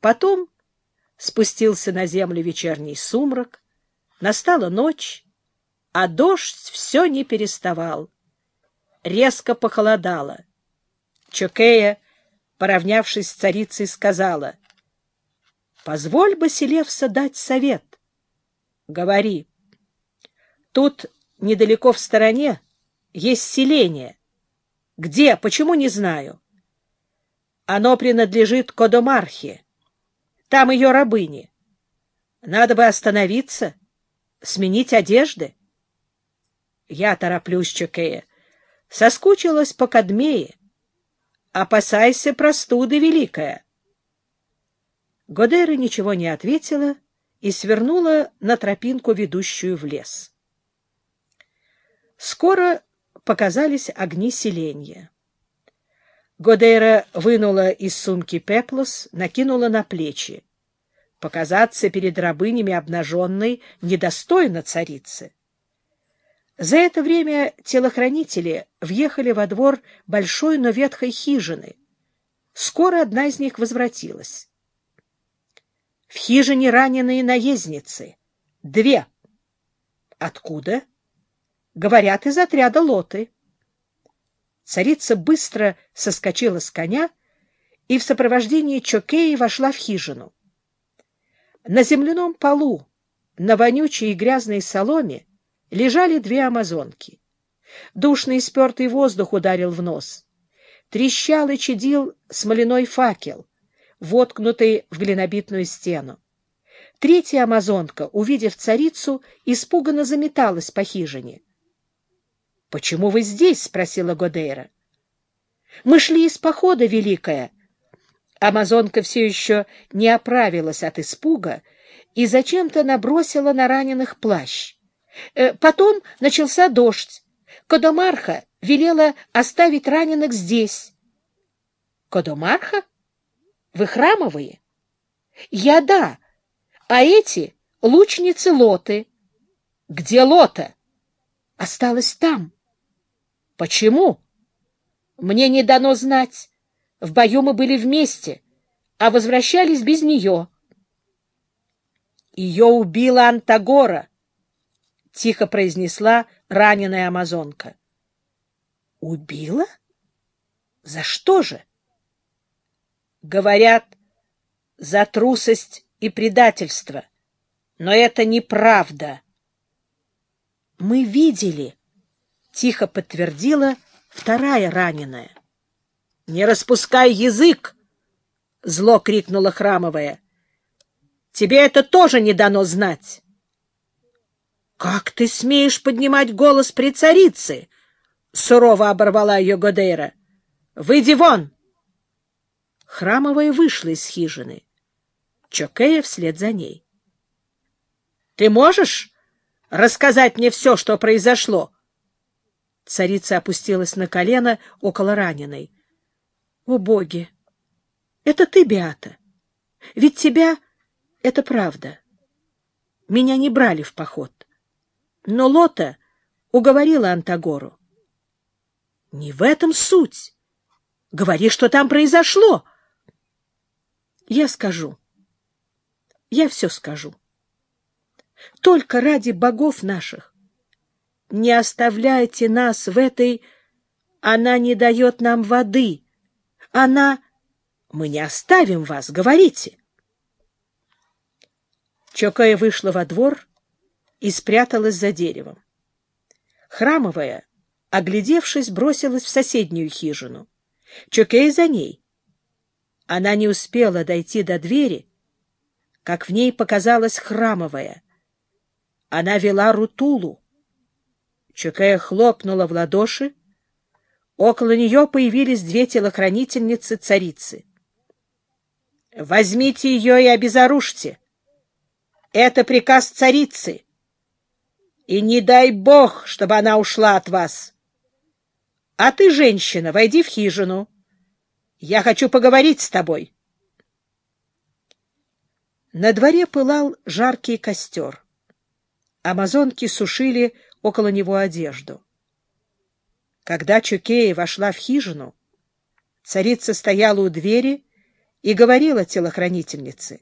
Потом спустился на землю вечерний сумрак, настала ночь, а дождь все не переставал. Резко похолодало. Чокея, поравнявшись с царицей, сказала, «Позволь, Басилевса, дать совет». «Говори». «Тут, недалеко в стороне, есть селение. Где? Почему не знаю?» «Оно принадлежит Кодомархе. Там ее рабыни. Надо бы остановиться, сменить одежды». Я тороплюсь, Чокея. Соскучилась по Кадмее. Опасайся простуды великая. Годера ничего не ответила и свернула на тропинку, ведущую в лес. Скоро показались огни селения. Годейра вынула из сумки пеплос, накинула на плечи. Показаться перед рабынями обнаженной недостойно царицы. За это время телохранители въехали во двор большой, но ветхой хижины. Скоро одна из них возвратилась. В хижине раненые наездницы. Две. Откуда? Говорят, из отряда лоты. Царица быстро соскочила с коня и в сопровождении Чокеи вошла в хижину. На земляном полу, на вонючей и грязной соломе, лежали две амазонки. Душный спертый воздух ударил в нос. Трещал и чадил смоляной факел, воткнутый в глинобитную стену. Третья амазонка, увидев царицу, испуганно заметалась по хижине. — Почему вы здесь? — спросила Годейра. — Мы шли из похода, Великая. Амазонка все еще не оправилась от испуга и зачем-то набросила на раненых плащ. Э, потом начался дождь. Кодомарха велела оставить раненых здесь. — Кодомарха? Вы храмовые? — Я да. А эти — лучницы Лоты. — Где Лота? — Осталась там. — Почему? — Мне не дано знать. В бою мы были вместе, а возвращались без нее. Ее убила Антагора. — тихо произнесла раненая амазонка. — Убила? За что же? — Говорят, за трусость и предательство. Но это неправда. — Мы видели, — тихо подтвердила вторая раненая. — Не распускай язык! — зло крикнула храмовая. — Тебе это тоже не дано знать. Как ты смеешь поднимать голос при царице? Сурово оборвала ее Годейра. Выйди вон! Храмовая вышла из хижины. Чокея вслед за ней. Ты можешь рассказать мне все, что произошло? Царица опустилась на колено около раненой. — О, боги! Это ты, Beata. Ведь тебя... Это правда. Меня не брали в поход. Но Лота уговорила Антагору. — Не в этом суть. Говори, что там произошло. — Я скажу. Я все скажу. Только ради богов наших. Не оставляйте нас в этой... Она не дает нам воды. Она... Мы не оставим вас, говорите. Чокая вышла во двор и спряталась за деревом. Храмовая, оглядевшись, бросилась в соседнюю хижину. Чокей за ней. Она не успела дойти до двери, как в ней показалась храмовая. Она вела Рутулу. Чокея хлопнула в ладоши. Около нее появились две телохранительницы царицы. — Возьмите ее и обезоружьте. Это приказ царицы и не дай бог, чтобы она ушла от вас. А ты, женщина, войди в хижину. Я хочу поговорить с тобой. На дворе пылал жаркий костер. Амазонки сушили около него одежду. Когда Чукея вошла в хижину, царица стояла у двери и говорила телохранительнице,